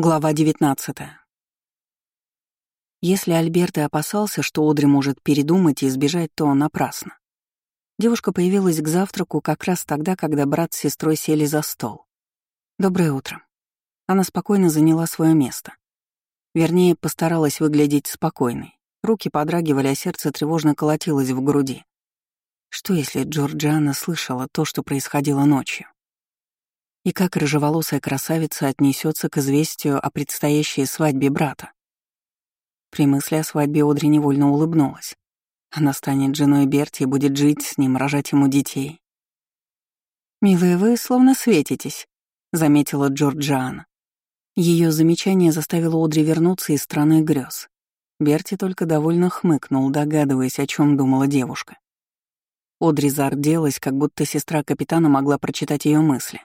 Глава 19. Если Альберт и опасался, что Одри может передумать и сбежать, то напрасно. Девушка появилась к завтраку как раз тогда, когда брат с сестрой сели за стол. «Доброе утро». Она спокойно заняла свое место. Вернее, постаралась выглядеть спокойной. Руки подрагивали, а сердце тревожно колотилось в груди. Что если Джорджиана слышала то, что происходило ночью? И как рыжеволосая красавица отнесется к известию о предстоящей свадьбе брата? При мысли о свадьбе Одри невольно улыбнулась. Она станет женой Берти и будет жить с ним, рожать ему детей. «Милые, вы словно светитесь», — заметила Джорджиана. Ее замечание заставило Одри вернуться из страны грез. Берти только довольно хмыкнул, догадываясь, о чем думала девушка. Одри зарделась, как будто сестра капитана могла прочитать ее мысли.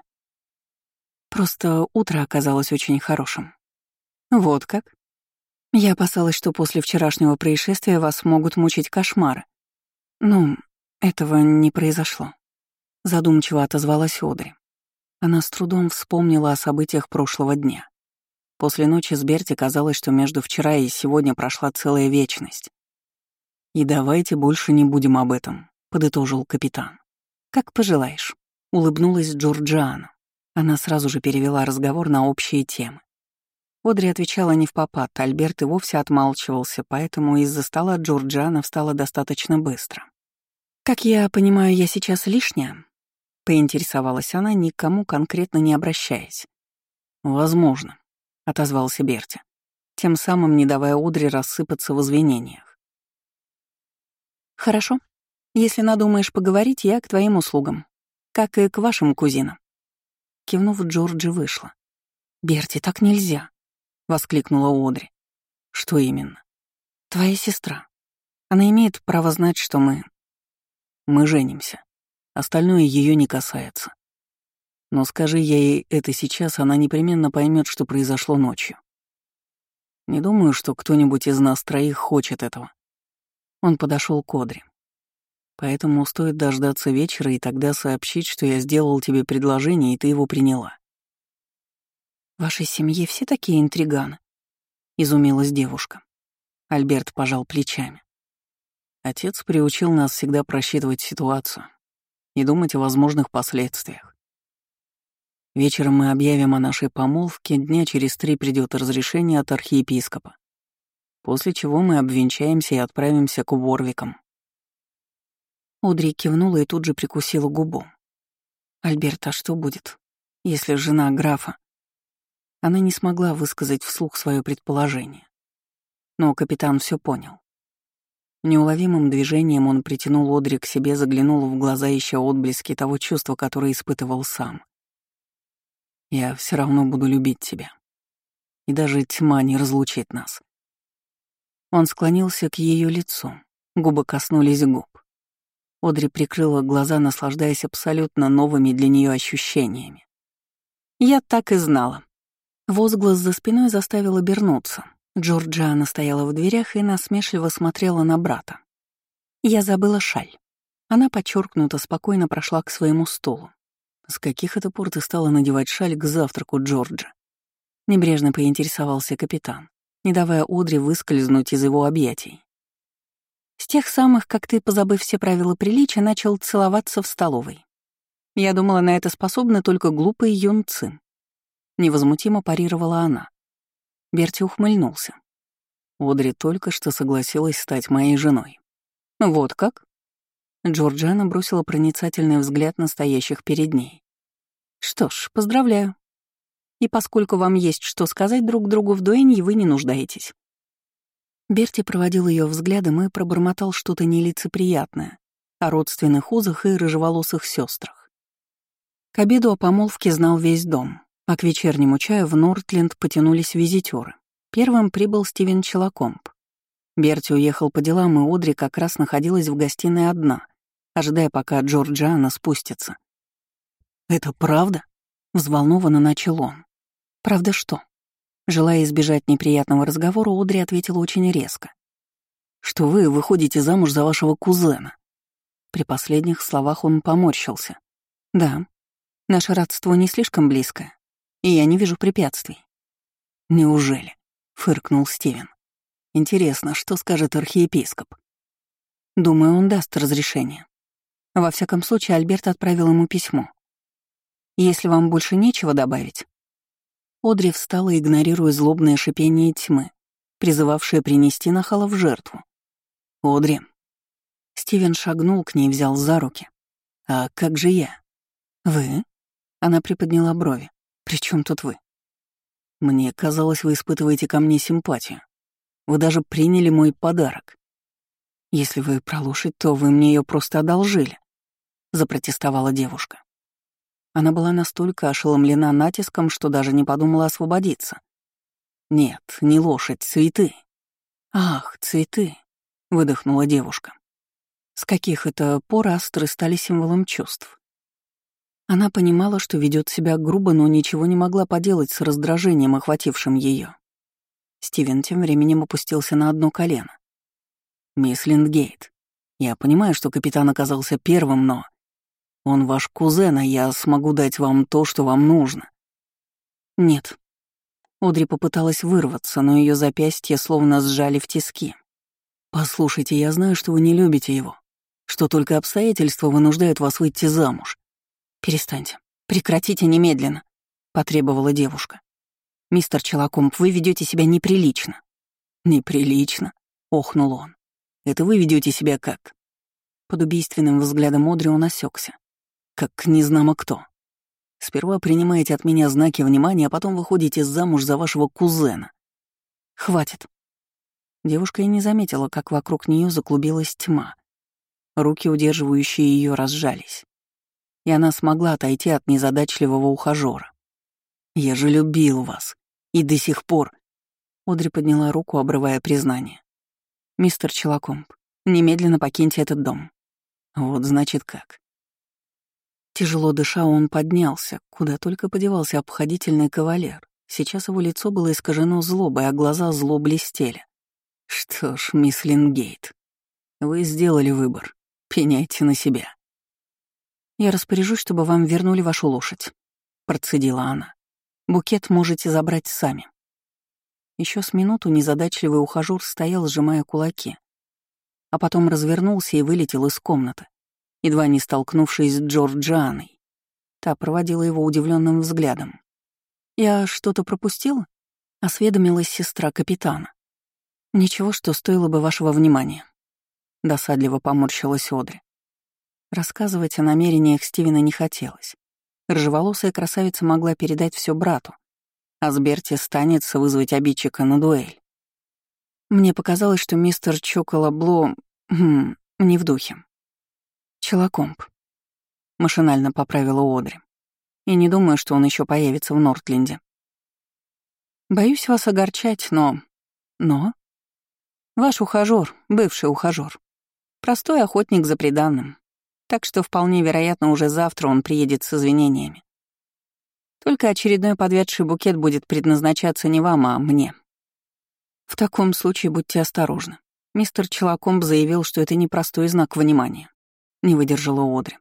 Просто утро оказалось очень хорошим. Вот как? Я опасалась, что после вчерашнего происшествия вас могут мучить кошмары. Ну, этого не произошло. Задумчиво отозвалась Одри. Она с трудом вспомнила о событиях прошлого дня. После ночи с Берти казалось, что между вчера и сегодня прошла целая вечность. «И давайте больше не будем об этом», — подытожил капитан. «Как пожелаешь», — улыбнулась Джорджиана. Она сразу же перевела разговор на общие темы. Одри отвечала не в попад, Альберт и вовсе отмалчивался, поэтому из-за стола Джорджиана встала достаточно быстро. «Как я понимаю, я сейчас лишняя?» — поинтересовалась она, никому конкретно не обращаясь. «Возможно», — отозвался Берти, тем самым не давая Одри рассыпаться в извинениях. «Хорошо. Если надумаешь поговорить, я к твоим услугам, как и к вашим кузинам. Кивнув, Джорджи вышла. «Берти, так нельзя!» — воскликнула Одри. «Что именно?» «Твоя сестра. Она имеет право знать, что мы...» «Мы женимся. Остальное ее не касается. Но скажи я ей это сейчас, она непременно поймет, что произошло ночью. Не думаю, что кто-нибудь из нас троих хочет этого». Он подошел к Одри. Поэтому стоит дождаться вечера и тогда сообщить, что я сделал тебе предложение, и ты его приняла. «В вашей семье все такие интриганы?» — изумилась девушка. Альберт пожал плечами. Отец приучил нас всегда просчитывать ситуацию и думать о возможных последствиях. Вечером мы объявим о нашей помолвке, дня через три придет разрешение от архиепископа, после чего мы обвенчаемся и отправимся к Уорвикам. Одри кивнула и тут же прикусила губу. «Альберт, а что будет, если жена графа?» Она не смогла высказать вслух свое предположение. Но капитан все понял. Неуловимым движением он притянул Одри к себе, заглянул в глаза, ища отблески того чувства, которое испытывал сам. «Я все равно буду любить тебя. И даже тьма не разлучит нас». Он склонился к ее лицу, губы коснулись губ. Одри прикрыла глаза, наслаждаясь абсолютно новыми для нее ощущениями. «Я так и знала». Возглас за спиной заставил обернуться. Джорджиана стояла в дверях и насмешливо смотрела на брата. «Я забыла шаль». Она подчеркнуто спокойно прошла к своему столу. «С каких это пор ты стала надевать шаль к завтраку Джорджа?» Небрежно поинтересовался капитан, не давая Одри выскользнуть из его объятий. Тех самых, как ты, позабыв все правила приличия, начал целоваться в столовой. Я думала, на это способны только глупые юнцы. Невозмутимо парировала она. Берти ухмыльнулся. Одри только что согласилась стать моей женой. Вот как? Джорджана бросила проницательный взгляд настоящих перед ней. Что ж, поздравляю. И поскольку вам есть что сказать друг другу в дуэнье, вы не нуждаетесь. Берти проводил ее взглядом и пробормотал что-то нелицеприятное о родственных узах и рыжеволосых сестрах. К обеду о помолвке знал весь дом, а к вечернему чаю в Нортленд потянулись визитеры. Первым прибыл Стивен Челакомб. Берти уехал по делам, и Одри как раз находилась в гостиной одна, ожидая, пока Джорджиана спустится. «Это правда?» — взволнованно начал он. «Правда что?» Желая избежать неприятного разговора, Одри ответила очень резко. «Что вы выходите замуж за вашего кузена?» При последних словах он поморщился. «Да, наше родство не слишком близкое, и я не вижу препятствий. «Неужели?» — фыркнул Стивен. «Интересно, что скажет архиепископ?» «Думаю, он даст разрешение. Во всяком случае, Альберт отправил ему письмо. Если вам больше нечего добавить...» Одри встала, игнорируя злобное шипение тьмы, призывавшее принести нахала в жертву. «Одри». Стивен шагнул к ней, взял за руки. «А как же я?» «Вы?» Она приподняла брови. «При чем тут вы?» «Мне казалось, вы испытываете ко мне симпатию. Вы даже приняли мой подарок. Если вы про лошадь, то вы мне ее просто одолжили», — запротестовала девушка. Она была настолько ошеломлена натиском, что даже не подумала освободиться. «Нет, не лошадь, цветы». «Ах, цветы», — выдохнула девушка. С каких это пор астры стали символом чувств? Она понимала, что ведет себя грубо, но ничего не могла поделать с раздражением, охватившим ее. Стивен тем временем опустился на одно колено. «Мисс Линдгейт, я понимаю, что капитан оказался первым, но... Он ваш кузен, а я смогу дать вам то, что вам нужно». «Нет». Одри попыталась вырваться, но ее запястья словно сжали в тиски. «Послушайте, я знаю, что вы не любите его, что только обстоятельства вынуждают вас выйти замуж. «Перестаньте. Прекратите немедленно», — потребовала девушка. «Мистер Челакомб, вы ведете себя неприлично». «Неприлично?» — охнул он. «Это вы ведете себя как?» Под убийственным взглядом Одри он осекся. «Как незнамо кто. Сперва принимаете от меня знаки внимания, а потом выходите замуж за вашего кузена. Хватит». Девушка и не заметила, как вокруг нее заклубилась тьма. Руки, удерживающие ее, разжались и она смогла отойти от незадачливого ухажёра. «Я же любил вас. И до сих пор...» Одри подняла руку, обрывая признание. «Мистер Челакомб, немедленно покиньте этот дом». «Вот значит как». Тяжело дыша, он поднялся, куда только подевался обходительный кавалер. Сейчас его лицо было искажено злобой, а глаза зло блестели. «Что ж, мисс Лингейт, вы сделали выбор. Пеняйте на себя». «Я распоряжусь, чтобы вам вернули вашу лошадь», — процедила она. «Букет можете забрать сами». Еще с минуту незадачливый ухажёр стоял, сжимая кулаки, а потом развернулся и вылетел из комнаты, едва не столкнувшись с Джорджианой. Та проводила его удивленным взглядом. «Я что-то пропустила?» — осведомилась сестра капитана. «Ничего, что стоило бы вашего внимания». Досадливо поморщилась Одри. Рассказывать о намерениях Стивена не хотелось. Рыжеволосая красавица могла передать все брату, а с Берти станется вызвать обидчика на дуэль. Мне показалось, что мистер Чоколабло... Хм, не в духе. Челокомп. Машинально поправила Одри. И не думаю, что он еще появится в Нортленде. Боюсь вас огорчать, но... Но? Ваш ухажёр, бывший ухажёр. Простой охотник за преданным, так что вполне вероятно уже завтра он приедет с извинениями. Только очередной подведший букет будет предназначаться не вам, а мне. В таком случае будьте осторожны. Мистер Челакомб заявил, что это непростой знак внимания. Не выдержала Одри.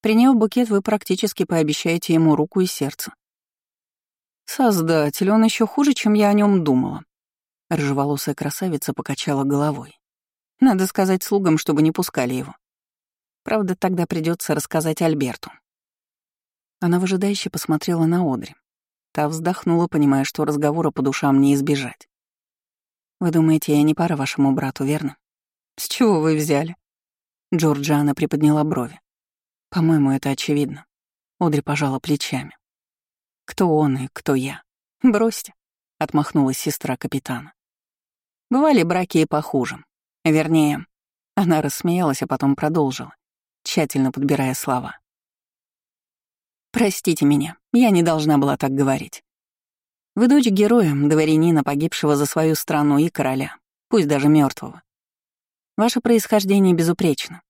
Приняв букет, вы практически пообещаете ему руку и сердце. Создатель, он еще хуже, чем я о нем думала. Рыжеволосая красавица покачала головой. Надо сказать слугам, чтобы не пускали его. Правда, тогда придется рассказать Альберту. Она выжидающе посмотрела на Одри. Та вздохнула, понимая, что разговора по душам не избежать. «Вы думаете, я не пара вашему брату, верно?» «С чего вы взяли?» Джорджиана приподняла брови. «По-моему, это очевидно». Одри пожала плечами. «Кто он и кто я?» «Бросьте», — отмахнулась сестра капитана. «Бывали браки и похуже. Вернее...» Она рассмеялась, а потом продолжила тщательно подбирая слова. «Простите меня, я не должна была так говорить. Вы дочь героя, дворянина, погибшего за свою страну и короля, пусть даже мертвого. Ваше происхождение безупречно.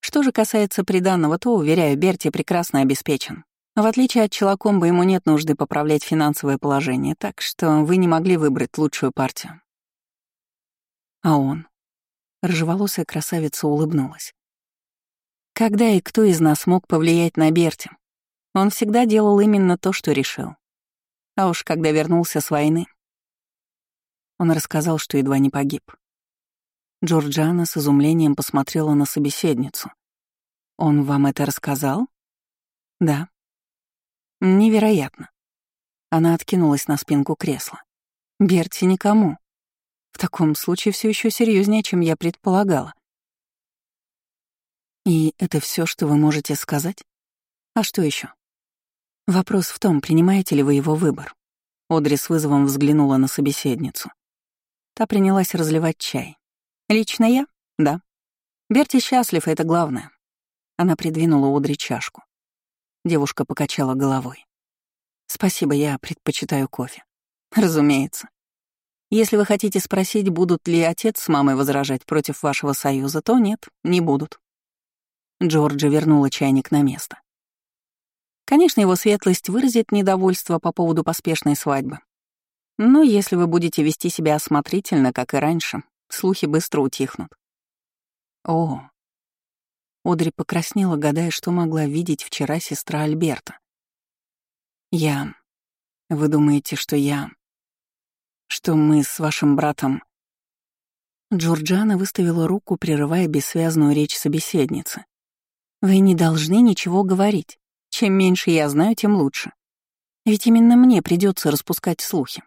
Что же касается приданного, то, уверяю, Берти прекрасно обеспечен. В отличие от Челакомба, ему нет нужды поправлять финансовое положение, так что вы не могли выбрать лучшую партию. А он? Рыжеволосая красавица улыбнулась. Когда и кто из нас мог повлиять на Берти? Он всегда делал именно то, что решил. А уж когда вернулся с войны, Он рассказал, что едва не погиб. Джорджана с изумлением посмотрела на собеседницу. «Он вам это рассказал?» «Да». «Невероятно». Она откинулась на спинку кресла. «Берти никому. В таком случае все еще серьезнее, чем я предполагала. И это все, что вы можете сказать? А что еще? Вопрос в том, принимаете ли вы его выбор. Одри с вызовом взглянула на собеседницу. Та принялась разливать чай. Лично я? Да. Берти счастлив, это главное. Она придвинула Одри чашку. Девушка покачала головой. Спасибо, я предпочитаю кофе. Разумеется. Если вы хотите спросить, будут ли отец с мамой возражать против вашего союза, то нет, не будут. Джорджи вернула чайник на место. Конечно, его светлость выразит недовольство по поводу поспешной свадьбы. Но если вы будете вести себя осмотрительно, как и раньше, слухи быстро утихнут. О. Одри покраснела, гадая, что могла видеть вчера сестра Альберта. Я... Вы думаете, что я что мы с вашим братом...» Джорджана выставила руку, прерывая бессвязную речь собеседницы. «Вы не должны ничего говорить. Чем меньше я знаю, тем лучше. Ведь именно мне придется распускать слухи.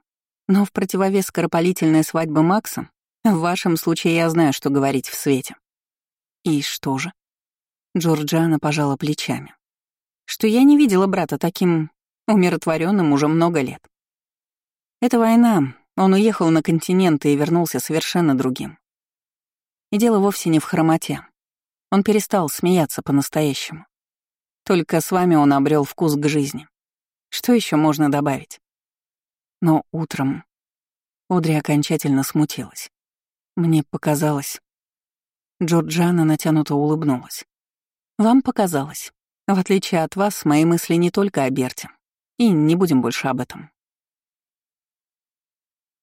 Но в противовес скоропалительной свадьбы Макса, в вашем случае я знаю, что говорить в свете». «И что же?» Джорджана пожала плечами. «Что я не видела брата таким умиротворенным уже много лет. Это война, он уехал на континент и вернулся совершенно другим. И дело вовсе не в хромоте. Он перестал смеяться по-настоящему. Только с вами он обрел вкус к жизни. Что еще можно добавить? Но утром Одри окончательно смутилась. Мне показалось... Джорджана натянуто улыбнулась. «Вам показалось. В отличие от вас, мои мысли не только о Берте. И не будем больше об этом.